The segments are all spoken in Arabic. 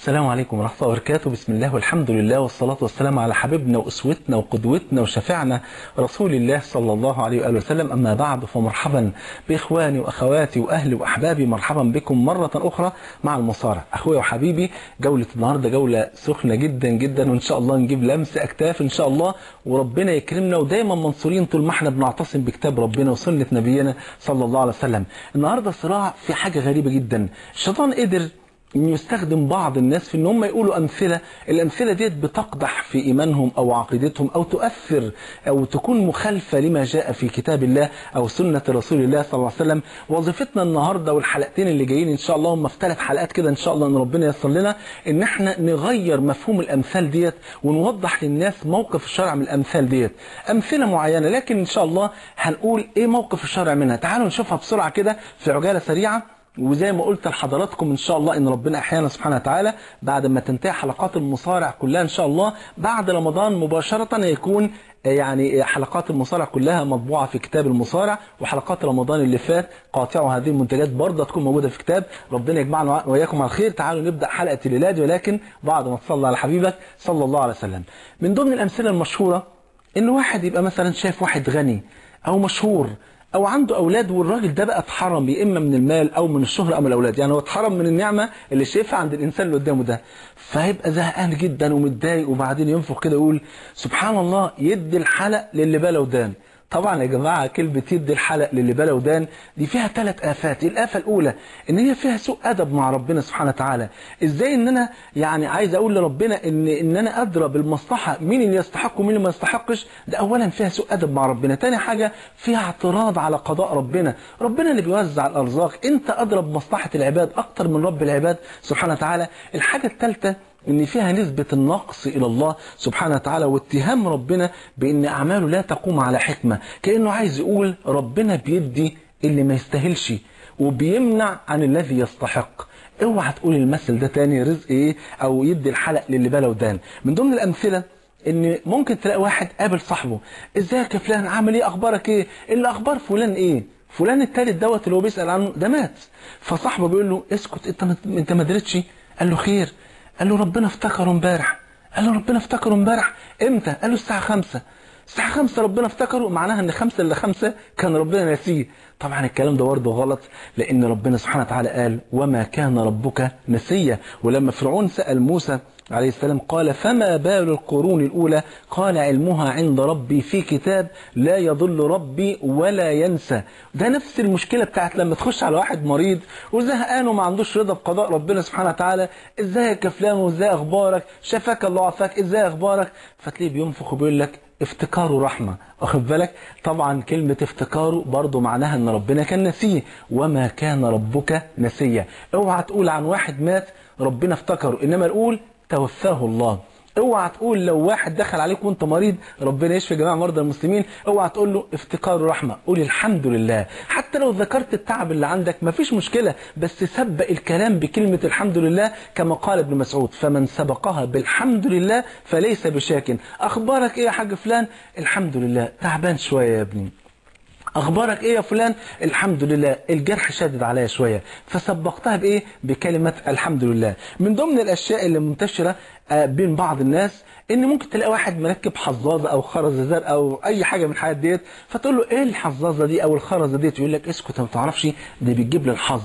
السلام عليكم ورحمة الله وبركاته. بسم الله والحمد لله والصلاة والسلام على حبيبنا وأسوتنا وقدوتنا وشفيعنا رسول الله صلى الله عليه وآله وسلم. أما بعد فمرحبا بإخواني وأخواتي وأهلي وأحبابي مرحبا بكم مرة أخرى مع المصارع. أخويا وحبيبي جولة النهاردة جولة سخنة جدا جدا وإن شاء الله نجيب لمس أكتاف إن شاء الله وربنا يكرمنا. ودايما منصورين طول ما إحنا بنعتصم بكتاب ربنا وسنة نبينا صلى الله عليه وسلم. النهاردة صراع في حاجة غريبة جدا. الشيطان قدر يستخدم بعض الناس في إن هم يقولوا أمثلة الأمثلة ديت بتقدح في إيمانهم أو عقيدتهم أو تؤثر أو تكون مخالفة لما جاء في كتاب الله أو سنة رسول الله صلى الله عليه وسلم. وظيفتنا النهارده والحلقتين اللي جايين إن شاء الله هم في ثلاث حلقات كده إن شاء الله إن ربنا ييسر لنا إن إحنا نغير مفهوم الأمثال ديت ونوضح للناس موقف الشرع من الأمثال ديت. أمثلة معينة لكن إن شاء الله هنقول إيه موقف الشرع منها. تعالوا نشوفها بسرعة كده في عجالة سريعة. وزي ما قلت لحضراتكم إن شاء الله إن ربنا أحيانا سبحانه وتعالى بعد ما تنتهي حلقات المصارع كلها إن شاء الله بعد رمضان مباشرة يكون يعني حلقات المصارع كلها مطبوعة في كتاب المصارع وحلقات رمضان اللي فات قاطعوا هذه المنتجات برضه تكون موجودة في كتاب. ربنا يجمعنا وإياكم على الخير تعالوا نبدأ حلقة الليلة دي ولكن بعد ما تصلي على حبيبك صلى الله عليه وسلم. من ضمن الأمثلة المشهورة إن واحد يبقى مثلا شايف واحد غني أو مشهور أو عنده أولاد والراجل ده بقى اتحرم يا إما من المال أو من الشهرة أو من الأولاد. يعني هو اتحرم من النعمة اللي شايفها عند الإنسان اللي قدامه ده. فهيبقى زهقان جدا ومتضايق وبعدين ينفخ كده يقول سبحان الله يدي الحلق للي بلا ودان طبعا يا جماعة كلمة يدي الحلق للي بلا ودان دي فيها ثلاث آفات. الآفة الأولى إن هي فيها سوء أدب مع ربنا سبحانه وتعالى. إزاي إن أنا يعني عايز أقول لربنا إن إن أنا ادرى بالمصلحه مين اللي يستحق ومين اللي ما يستحقش؟ ده اولا فيها سوء أدب مع ربنا. تاني حاجة فيها اعتراض على قضاء ربنا. ربنا اللي بيوزع الأرزاق. أنت ادرى بمصلحه العباد أكتر من رب العباد سبحانه وتعالى. الحاجة الثالثه إن فيها نسبة النقص إلى الله سبحانه وتعالى واتهام ربنا بإن أعماله لا تقوم على حكمة. كأنه عايز يقول ربنا بيدي اللي ما يستاهلش وبيمنع عن الذي يستحق. اوعى تقول المثل ده تاني رزق إيه؟ أو يدي الحلق للي بلا ودان. من ضمن الأمثلة إن ممكن تلاقي واحد قابل صاحبه. ازيك يا فلان عامل إيه؟ أخبارك إيه؟ اللي أخبار فلان إيه؟ فلان التالت دوت اللي هو بيسأل عنه ده مات. فصاحبه بيقول له اسكت أنت أنت ما قال له خير. قال له ربنا افتكره امبارح. قال له ربنا افتكره امبارح. إمتى؟ قال له الساعة 5 الساعة 5 ربنا افتكره معناها إن 5 إلا 5 كان ربنا ناسيه. طبعا الكلام ده برضه غلط لأن ربنا سبحانه وتعالى قال وما كان ربك نسيا ولما فرعون سأل موسى عليه السلام قال فما بال القرون الأولى؟ قال علمها عند ربي في كتاب لا يضل ربي ولا ينسى. ده نفس المشكلة بتاعت لما تخش على واحد مريض وزهقان وما عندوش رضا بقضاء ربنا سبحانه وتعالى. ازيك يا فلان وإزاي أخبارك؟ شفاك الله عافاك إزاي أخبارك؟ فتلاقيه بينفخ وبيقول لك افتكاره رحمة. واخد بالك؟ طبعا كلمة افتكاره برضو معناها إن ربنا كان نسيه. وما كان ربك نسيا. اوعى تقول عن واحد مات ربنا افتكره إنما نقول توفاه الله. اوعى تقول لو واحد دخل عليك وانت مريض ربنا يشفي جميع مرضى المسلمين اوعى تقول له افتكار رحمه قول الحمد لله. حتى لو ذكرت التعب اللي عندك مفيش مشكلة بس سبق الكلام بكلمة الحمد لله كما قال ابن مسعود فمن سبقها بالحمد لله فليس بشاك. أخبارك إيه يا حاج فلان؟ الحمد لله. تعبان شوية يا ابني. أخبارك إيه يا فلان؟ الحمد لله. الجرح شادد عليا شوية. فسبقتها بإيه؟ بكلمة الحمد لله. من ضمن الأشياء اللي منتشرة بين بعض الناس إن ممكن تلاقي واحد مركب حظاظة أو خرزه زرقاء أو أي حاجة من الحاجات ديت فتقول له إيه الحظاظة دي أو الخرزه ديت؟ يقول لك اسكت ما تعرفش دي بتجيب لي الحظ.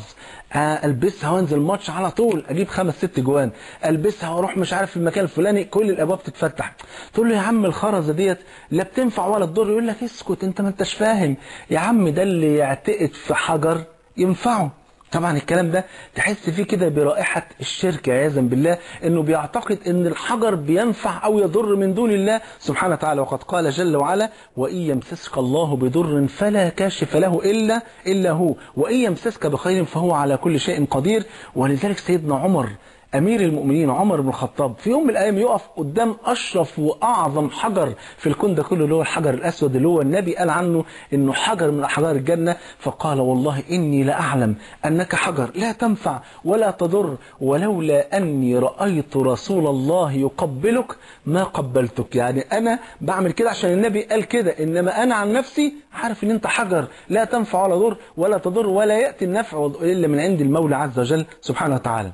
ألبسها وأنزل ماتش على طول أجيب خمس ست جوان. ألبسها وأروح مش عارف في المكان الفلاني كل الأبواب تتفتح. تقول له يا عم الخرزه ديت لا بتنفع ولا تضر. يقول لك اسكت أنت ما أنتش فاهم. يا عم ده اللي يعتقد في حجر ينفعه. طبعا الكلام ده تحس فيه كده برائحة الشرك عياذا بالله إنه بيعتقد إن الحجر بينفع أو يضر من دون الله. سبحانه وتعالى وقد قال جل وعلا وإن يمسسك الله بضر فلا كاشف له إلا إلا هو. وإن يمسسك بخير فهو على كل شيء قدير. ولذلك سيدنا عمر أمير المؤمنين عمر بن الخطاب في يوم من الأيام يقف قدام أشرف وأعظم حجر في الكون ده كله اللي هو الحجر الأسود اللي هو النبي قال عنه إنه حجر من احجار الجنة. فقال والله إني لأعلم أنك حجر لا تنفع ولا تضر ولولا أني رأيت رسول الله يقبلك ما قبلتك. يعني أنا بعمل كده عشان النبي قال كده إنما أنا عن نفسي عارف إن أنت حجر لا تنفع ولا ضر ولا تضر ولا يأتي النفع إلا من عند المولى عز وجل سبحانه وتعالى.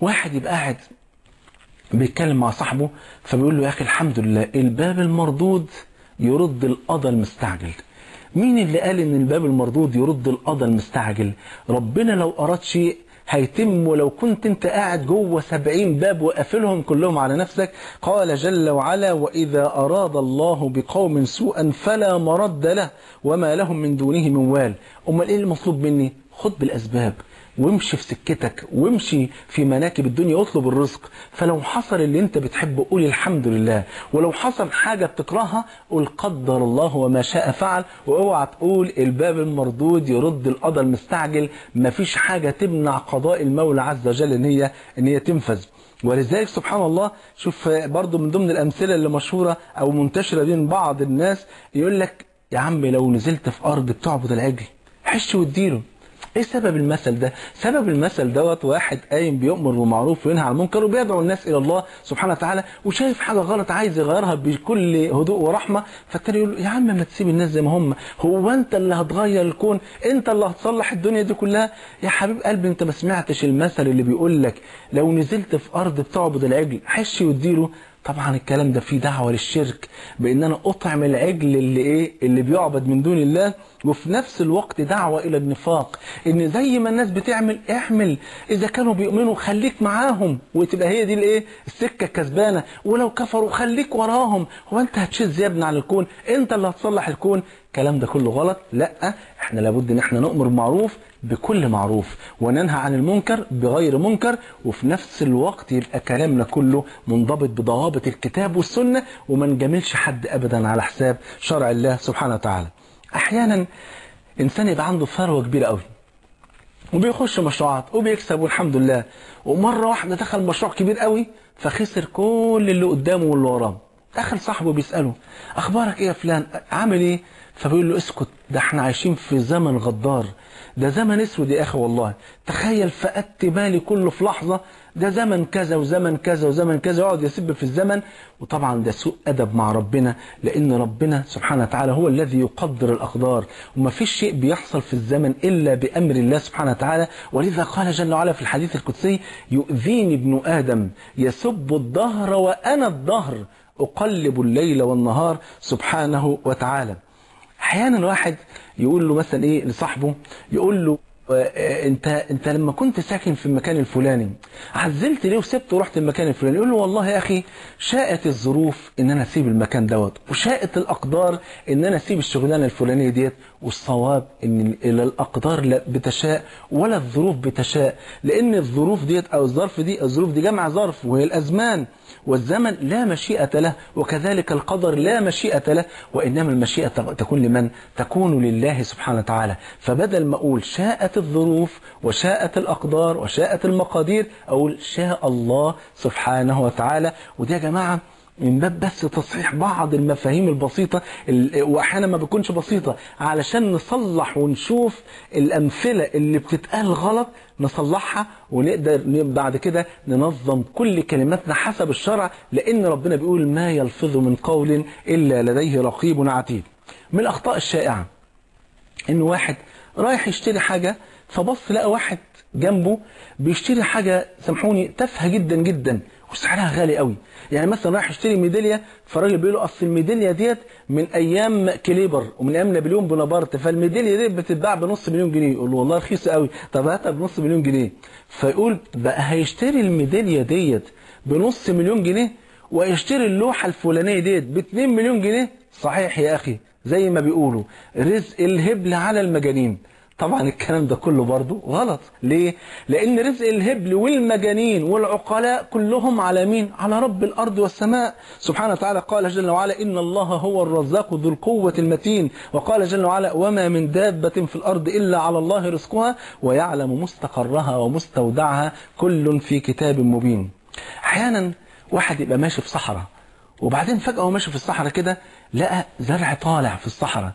واحد يبقى قاعد بيتكلم مع صاحبه فبيقول له يا أخي الحمد لله الباب المردود يرد القضى المستعجل. مين اللي قال إن الباب المردود يرد القضى المستعجل؟ ربنا لو اراد شيء هيتم ولو كنت أنت قاعد جوه سبعين باب وقافلهم كلهم على نفسك. قال جل وعلا وإذا أراد الله بقوم سوءا فلا مرد له وما لهم من دونه من وال. أمال إيه المطلوب مني؟ خد بالأسباب. وامشي في سكتك وامشي في مناكب الدنيا اطلب الرزق. فلو حصل اللي انت بتحبه قول الحمد لله. ولو حصل حاجة بتكرهها قول قدر الله وما شاء فعل. واوعى تقول الباب المردود يرد القضاء المستعجل. مفيش حاجة تمنع قضاء المولى عز وجل إن هي إن هي تنفذ. ولذلك سبحان الله شوف برضو من ضمن الأمثلة اللي مشهورة أو منتشرة بين بعض الناس يقول لك يا عم لو نزلت في أرض بتعبد العجل حش واديله. إيه سبب المثل ده؟ سبب المثل دوت واحد قايم بيؤمر بالمعروف وينهى عن المنكر وبيدعو الناس إلى الله سبحانه وتعالى وشايف حاجة غلط عايز يغيرها بكل هدوء ورحمة فالتاني يقول يا عم ما تسيب الناس زي ما هم هو أنت اللي هتغير الكون أنت اللي هتصلح الدنيا دي كلها؟ يا حبيب قلبي أنت ما سمعتش المثل اللي بيقول لك لو نزلت في أرض بتعبد العجل حش واديله طبعا الكلام ده فيه دعوة للشرك بإن أنا أطعم العجل اللي إيه اللي بيعبد من دون الله وفي نفس الوقت دعوة إلى النفاق. إن زي ما الناس بتعمل اعمل إذا كانوا بيؤمنوا خليك معاهم وتبقى هي دي الإيه السكة الكسبانة. ولو كفروا خليك وراهم. هو أنت هتشز يا ابني على الكون؟ أنت اللي هتصلح الكون؟ الكلام ده كله غلط؟ لأ. إحنا لابد ان إحنا نؤمر بالمعروف بكل معروف وننهى عن المنكر بغير منكر وفي نفس الوقت يبقى كلامنا كله منضبط بضوابط الكتاب والسنة وما نجاملش حد أبدا على حساب شرع الله سبحانه وتعالى. أحيانا إنسان يبقى عنده ثروة كبيرة قوي وبيخش مشروعات وبيكسب والحمد لله. ومرة واحدة دخل مشروع كبير قوي فخسر كل اللي قدامه واللي وراه. دخل صاحبه بيسأله أخبارك إيه يا فلان؟ عامل إيه؟ فبيقول له اسكت ده إحنا عايشين في زمن غدار ده زمن أسود يا أخي والله تخيل فقدت بالي كله في لحظة ده زمن كذا وزمن كذا وزمن كذا يقعد يسب في الزمن. وطبعا ده سوء أدب مع ربنا لأن ربنا سبحانه وتعالى هو الذي يقدر الاقدار وما فيش شيء بيحصل في الزمن إلا بأمر الله سبحانه وتعالى. ولذا قال جل وعلا في الحديث القدسي يؤذيني ابن آدم يسب الدهر وأنا الدهر. أقلب الليل والنهار سبحانه وتعالى. أحيانا واحد يقول له مثلا إيه لصاحبه يقول له انت انت لما كنت ساكن في المكان الفلاني عزلت ليه وسبت ورحت المكان الفلاني يقول له والله يا أخي شاءت الظروف إن أنا أسيب المكان دوت وشاءت الأقدار إن أنا أسيب الشغلانة الفلانية ديت والصواب إن الأقدار لا بتشاء ولا الظروف بتشاء لأن الظروف ديت أو الظرف دي الظروف دي جمع ظرف وهي الأزمان والزمن لا مشيئة له وكذلك القدر لا مشيئة له وإنما المشيئة تكون لمن؟ تكون لله سبحانه وتعالى فبدل ما أقول شاءت الظروف وشاءت الأقدار وشاءت المقادير أقول شاء الله سبحانه وتعالى. ودي يا جماعة من باب بس تصحيح بعض المفاهيم البسيطة وأحيانا ما بتكونش بسيطة. علشان نصلح ونشوف الأمثلة اللي بتتقال غلط نصلحها ونقدر بعد كده ننظم كل كلماتنا حسب الشرع لأن ربنا بيقول ما يلفظ من قول إلا لديه رقيب عتيد. من الأخطاء الشائعة إن واحد رايح يشتري حاجة فبص لقى واحد جنبه بيشتري حاجة سامحوني تافهة جدا جدا وسعرها غالي قوي. يعني مثلا رايح يشتري ميدالية فالراجل بيقول له أصل الميدالية ديت من أيام كليبر ومن أيام نابليون بونابرت فالميدالية ديت بتتباع بنص مليون جنيه. يقول له والله رخيصة قوي. طب هاتها بنص مليون جنيه. فيقول بقى هيشتري الميدالية ديت بنص مليون جنيه ويشتري اللوحة الفلانية ديت ب 2 مليون جنيه؟ صحيح يا أخي زي ما بيقولوا رزق الهبل على المجانين. طبعا الكلام ده كله برضه غلط. ليه؟ لأن رزق الهبل والمجانين والعقلاء كلهم على مين؟ على رب الأرض والسماء. سبحانه وتعالى قال جل وعلا إن الله هو الرزاق ذو القوة المتين. وقال جل وعلا وما من دابة في الأرض إلا على الله رزقها ويعلم مستقرها ومستودعها كل في كتاب مبين. أحيانا واحد يبقى ماشي في صحراء وبعدين فجأة وهو ماشي في الصحراء كده لقى زرع طالع في الصحراء.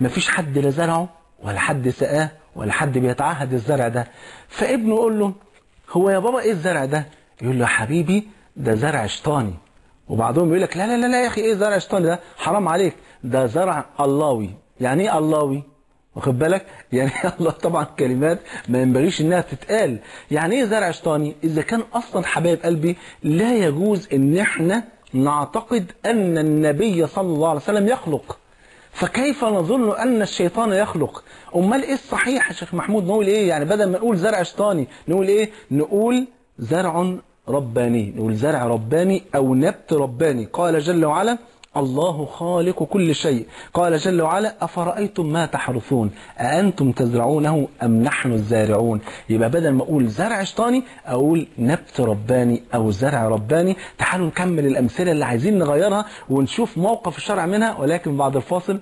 مفيش حد لا زرعه ولا حد سقاه ولا حد بيتعهد الزرع ده. فابنه يقول له هو يا بابا إيه الزرع ده؟ يقول له يا حبيبي ده زرع شيطاني. وبعضهم يقول لك لا لا لا لا يا أخي إيه زرع شيطاني ده؟ حرام عليك ده زرع اللهوي يعني إيه اللهوي واخد بالك؟ يعني الله طبعا كلمات ما ينبغيش إنها تتقال. يعني إيه زرع شيطاني؟ إذا كان أصلا حبايب قلبي لا يجوز إن إحنا نعتقد أن النبي صلى الله عليه وسلم يخلق. فكيف نظن أن الشيطان يخلق؟ أمال إيه الصحيح يا شيخ محمود؟ نقول إيه يعني؟ بدل ما نقول زرع شيطاني نقول إيه؟ نقول زرع رباني. نقول زرع رباني أو نبت رباني. قال جل وعلا الله خالق كل شيء. قال جل وعلا أفرأيتم ما تحرثون؟ أأنتم تزرعونه أم نحن الزارعون؟ يبقى بدل ما أقول زرع شيطاني أقول نبت رباني أو زرع رباني. تعالوا نكمل الأمثلة اللي عايزين نغيرها ونشوف موقف الشرع منها ولكن بعد الفاصل.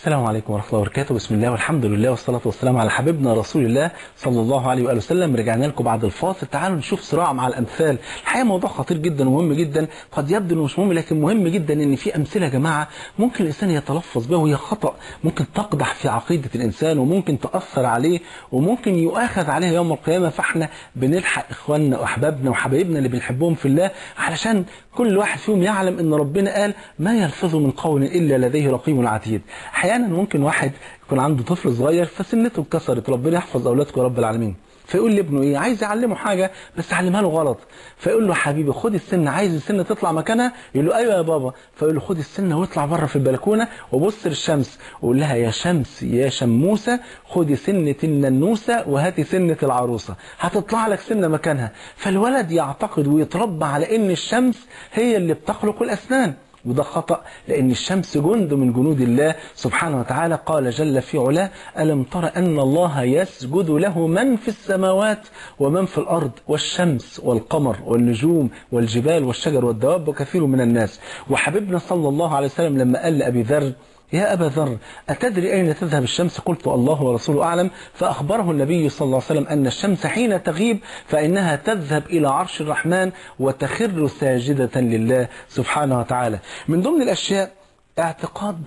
السلام عليكم ورحمة الله وبركاته. بسم الله والحمد لله والصلاة والسلام على حبيبنا رسول الله صلى الله عليه وآله وسلم. رجعنا لكم بعد الفاصل. تعالوا نشوف صراع مع الأمثال. الحقيقة موضوع خطير جدا ومهم جدا. قد يبدو انه مش مهم لكن مهم جدا إن في أمثلة يا جماعة. ممكن الإنسان يتلفظ بها وهي خطأ. ممكن تقدح في عقيدة الإنسان وممكن تأثر عليه وممكن يؤاخذ عليها يوم القيامة. فإحنا بنلحق إخواننا وأحبابنا وحبايبنا اللي بنحبهم في الله علشان كل واحد فيهم يعلم إن ربنا قال ما يلفظ من قول إلا لديه رقيب عتيد. أحيانا ممكن واحد يكون عنده طفل صغير فسنته اتكسرت ربنا يحفظ اولادكم يا رب العالمين. فيقول لابنه إيه؟ عايز يعلمه حاجة بس علمها له غلط. فيقول له حبيبي خد السنة عايز السنة تطلع مكانها؟ يقول له أيوه يا بابا. فيقول له خد السنة واطلع بره في البلكونة وبص للشمس. وقول لها يا شمس يا شموسة خدي سنه الننوسه وهاتي سنه العروسة. هتطلع لك سنه مكانها. فالولد يعتقد ويتربى على إن الشمس هي اللي بتخلق الأسنان. وده خطأ لأن الشمس جند من جنود الله سبحانه وتعالى. قال جل في علاه ألم تر أن الله يسجد له من في السماوات ومن في الأرض والشمس والقمر والنجوم والجبال والشجر والدواب وكثير من الناس. وحبيبنا صلى الله عليه وسلم لما قال لأبي ذر يا أبا ذر أتدري أين تذهب الشمس؟ قلت الله ورسوله أعلم. فأخبره النبي صلى الله عليه وسلم أن الشمس حين تغيب فإنها تذهب إلى عرش الرحمن وتخر ساجدة لله سبحانه وتعالى. من ضمن الأشياء اعتقاد